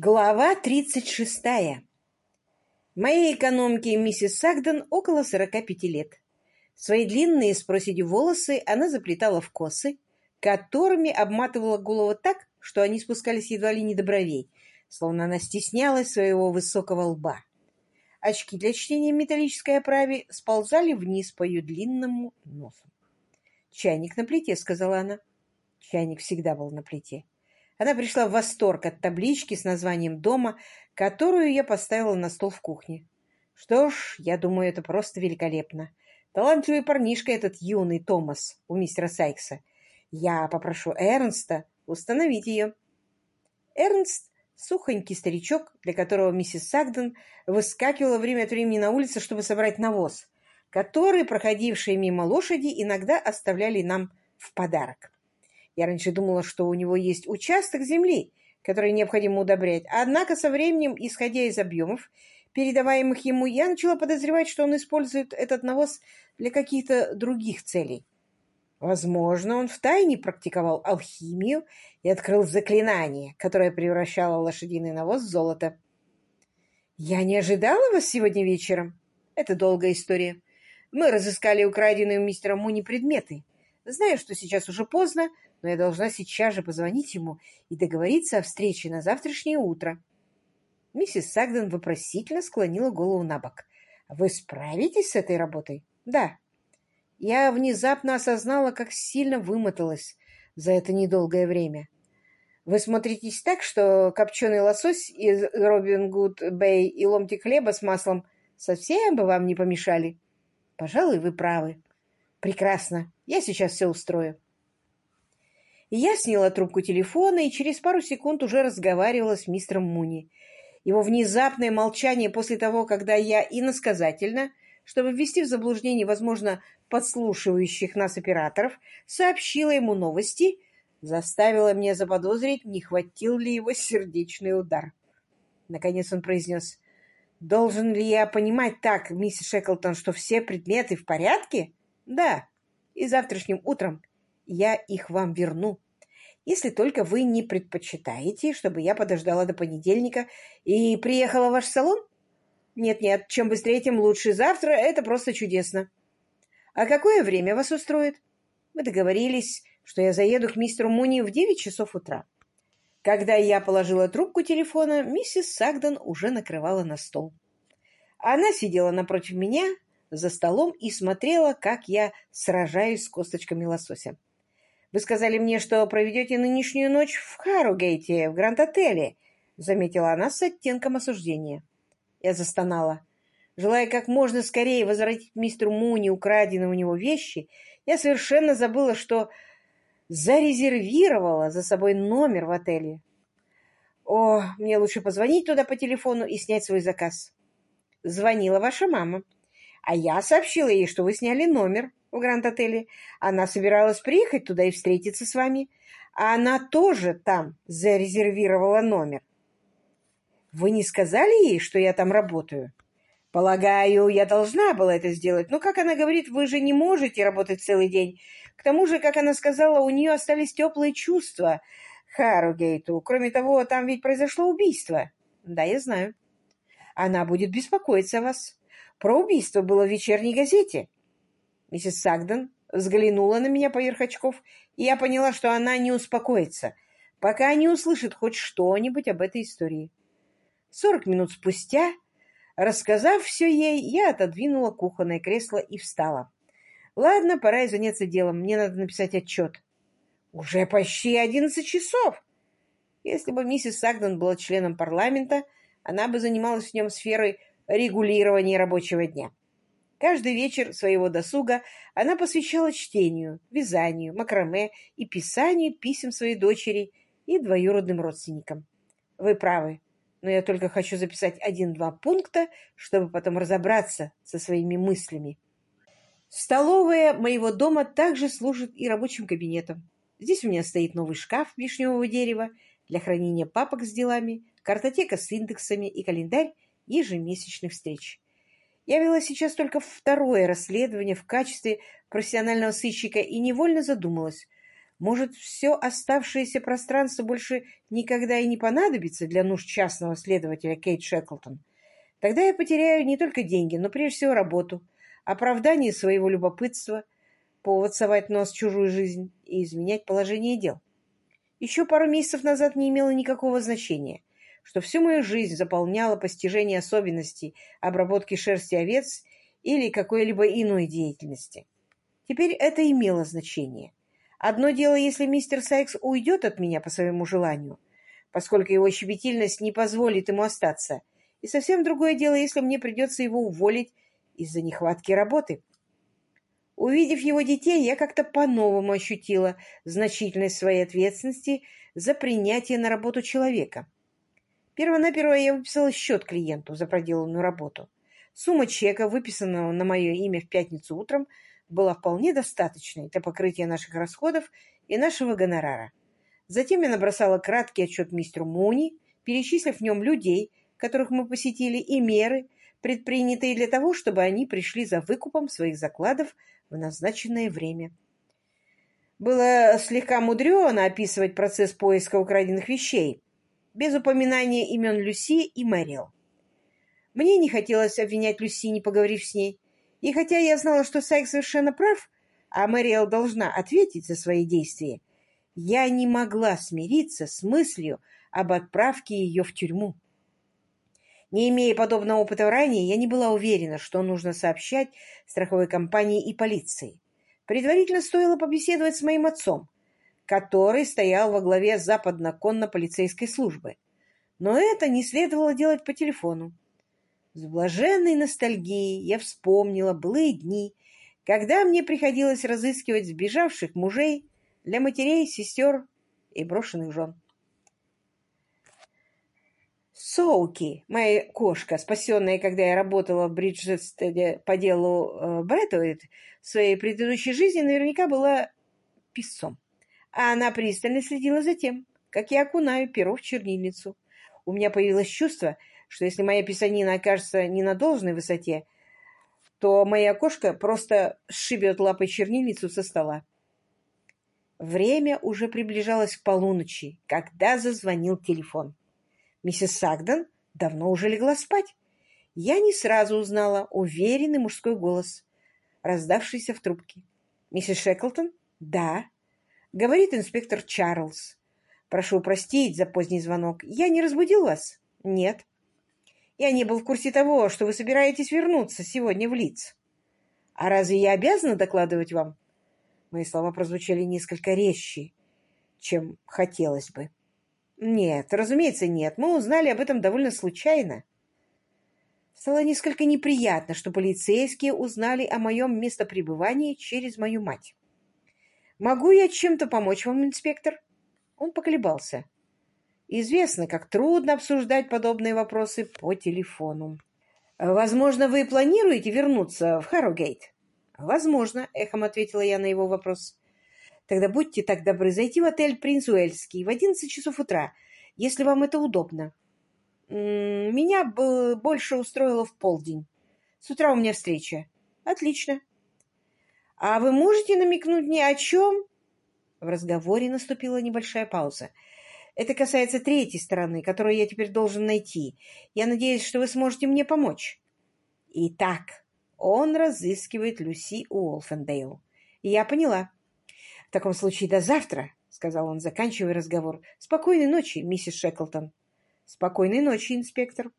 Глава 36. Моей экономке миссис Сагден около 45 лет. Свои длинные с проседью волосы она заплетала в косы, которыми обматывала голову так, что они спускались едва ли не до бровей, словно она стеснялась своего высокого лба. Очки для чтения металлической оправе сползали вниз по ее длинному носу. «Чайник на плите», — сказала она. Чайник всегда был на плите. Она пришла в восторг от таблички с названием дома, которую я поставила на стол в кухне. Что ж, я думаю, это просто великолепно. Талантливый парнишка этот юный Томас у мистера Сайкса. Я попрошу Эрнста установить ее. Эрнст — сухонький старичок, для которого миссис Сагден выскакивала время от времени на улицу, чтобы собрать навоз, который проходившие мимо лошади иногда оставляли нам в подарок. Я раньше думала, что у него есть участок земли, который необходимо удобрять, однако со временем, исходя из объемов, передаваемых ему, я начала подозревать, что он использует этот навоз для каких-то других целей. Возможно, он втайне практиковал алхимию и открыл заклинание, которое превращало лошадиный навоз в золото. «Я не ожидала вас сегодня вечером. Это долгая история. Мы разыскали украденные у мистера Муни предметы. Знаю, что сейчас уже поздно, но я должна сейчас же позвонить ему и договориться о встрече на завтрашнее утро. Миссис Сагден вопросительно склонила голову на бок. «Вы справитесь с этой работой?» «Да». Я внезапно осознала, как сильно вымоталась за это недолгое время. Вы смотритесь так, что копченый лосось из Робин Гуд Бэй и ломтик хлеба с маслом совсем бы вам не помешали. Пожалуй, вы правы. Прекрасно. Я сейчас все устрою. Я сняла трубку телефона и через пару секунд уже разговаривала с мистером Муни. Его внезапное молчание после того, когда я иносказательно, чтобы ввести в заблуждение, возможно, подслушивающих нас операторов, сообщила ему новости, заставило меня заподозрить, не хватил ли его сердечный удар. Наконец он произнес, «Должен ли я понимать так, миссис Шеклтон, что все предметы в порядке?» «Да, и завтрашним утром я их вам верну, если только вы не предпочитаете, чтобы я подождала до понедельника и приехала в ваш салон. Нет-нет, чем быстрее, тем лучше. Завтра это просто чудесно. А какое время вас устроит? Мы договорились, что я заеду к мистеру Муни в девять часов утра. Когда я положила трубку телефона, миссис Сагдон уже накрывала на стол. Она сидела напротив меня за столом и смотрела, как я сражаюсь с косточками лосося. «Вы сказали мне, что проведете нынешнюю ночь в Харугейте, в Гранд-отеле», — заметила она с оттенком осуждения. Я застонала. Желая как можно скорее возвратить мистеру Муни украденные у него вещи, я совершенно забыла, что зарезервировала за собой номер в отеле. О, мне лучше позвонить туда по телефону и снять свой заказ. Звонила ваша мама. А я сообщила ей, что вы сняли номер в Гранд-отеле. Она собиралась приехать туда и встретиться с вами. А она тоже там зарезервировала номер. Вы не сказали ей, что я там работаю? Полагаю, я должна была это сделать. Но, как она говорит, вы же не можете работать целый день. К тому же, как она сказала, у нее остались теплые чувства Харугейту. Кроме того, там ведь произошло убийство. Да, я знаю. Она будет беспокоиться о вас. Про убийство было в вечерней газете. Миссис Сагден взглянула на меня поверх очков, и я поняла, что она не успокоится, пока не услышит хоть что-нибудь об этой истории. Сорок минут спустя, рассказав все ей, я отодвинула кухонное кресло и встала. Ладно, пора и заняться делом. Мне надо написать отчет. Уже почти одиннадцать часов. Если бы миссис Сагден была членом парламента, она бы занималась в нем сферой регулирования рабочего дня. Каждый вечер своего досуга она посвящала чтению, вязанию, макраме и писанию писем своей дочери и двоюродным родственникам. Вы правы, но я только хочу записать один-два пункта, чтобы потом разобраться со своими мыслями. Столовая моего дома также служит и рабочим кабинетом. Здесь у меня стоит новый шкаф вишневого дерева для хранения папок с делами, картотека с индексами и календарь ежемесячных встреч. Я вела сейчас только второе расследование в качестве профессионального сыщика и невольно задумалась, Может, все оставшееся пространство больше никогда и не понадобится для нужд частного следователя Кейт Шеклтон? Тогда я потеряю не только деньги, но прежде всего работу, оправдание своего любопытства, повод совать нос в чужую жизнь и изменять положение дел. Еще пару месяцев назад не имело никакого значения, что всю мою жизнь заполняло постижение особенностей обработки шерсти овец или какой-либо иной деятельности. Теперь это имело значение. Одно дело, если мистер Сайкс уйдет от меня по своему желанию, поскольку его щепетильность не позволит ему остаться, и совсем другое дело, если мне придется его уволить из-за нехватки работы. Увидев его детей, я как-то по-новому ощутила значительность своей ответственности за принятие на работу человека. Первонаперво я выписала счет клиенту за проделанную работу. Сумма чека, выписанного на мое имя в пятницу утром, была вполне достаточной для покрытия наших расходов и нашего гонорара. Затем я набросала краткий отчет мистеру Муни, перечислив в нем людей, которых мы посетили, и меры, предпринятые для того, чтобы они пришли за выкупом своих закладов в назначенное время. Было слегка мудрено описывать процесс поиска украденных вещей, без упоминания имен Люси и Мэрил. Мне не хотелось обвинять Люси, не поговорив с ней, и хотя я знала, что Сайк совершенно прав, а Мэриэл должна ответить за свои действия, я не могла смириться с мыслью об отправке ее в тюрьму. Не имея подобного опыта ранее, я не была уверена, что нужно сообщать страховой компании и полиции. Предварительно стоило побеседовать с моим отцом, который стоял во главе западно-конно-полицейской службы. Но это не следовало делать по телефону. С блаженной ностальгией я вспомнила былые дни, когда мне приходилось разыскивать сбежавших мужей для матерей, сестер и брошенных жен. Соуки, моя кошка, спасенная, когда я работала в Бриджестеде по делу э, в своей предыдущей жизни наверняка была писцом. А она пристально следила за тем, как я окунаю перо в чернильницу. У меня появилось чувство, что если моя писанина окажется не на должной высоте, то моя кошка просто сшибет лапой чернильницу со стола. Время уже приближалось к полуночи, когда зазвонил телефон. Миссис Сагден давно уже легла спать. Я не сразу узнала уверенный мужской голос, раздавшийся в трубке. «Миссис Шеклтон?» «Да». Говорит инспектор Чарльз. «Прошу простить за поздний звонок. Я не разбудил вас?» «Нет». «Я не был в курсе того, что вы собираетесь вернуться сегодня в Лиц. А разве я обязана докладывать вам?» Мои слова прозвучали несколько резче, чем хотелось бы. Нет, разумеется, нет. Мы узнали об этом довольно случайно. Стало несколько неприятно, что полицейские узнали о моем местопребывании через мою мать. «Могу я чем-то помочь вам, инспектор?» Он поколебался. Известно, как трудно обсуждать подобные вопросы по телефону. «Возможно, вы планируете вернуться в Харрогейт?» «Возможно», — эхом ответила я на его вопрос. Тогда будьте так добры зайти в отель «Принц Уэльский» в одиннадцать часов утра, если вам это удобно. Меня больше устроило в полдень. С утра у меня встреча. Отлично. А вы можете намекнуть мне о чем? В разговоре наступила небольшая пауза. Это касается третьей стороны, которую я теперь должен найти. Я надеюсь, что вы сможете мне помочь. Итак, он разыскивает Люси Уолфендейл. Я поняла. «В таком случае до завтра», — сказал он, заканчивая разговор. «Спокойной ночи, миссис Шеклтон». «Спокойной ночи, инспектор».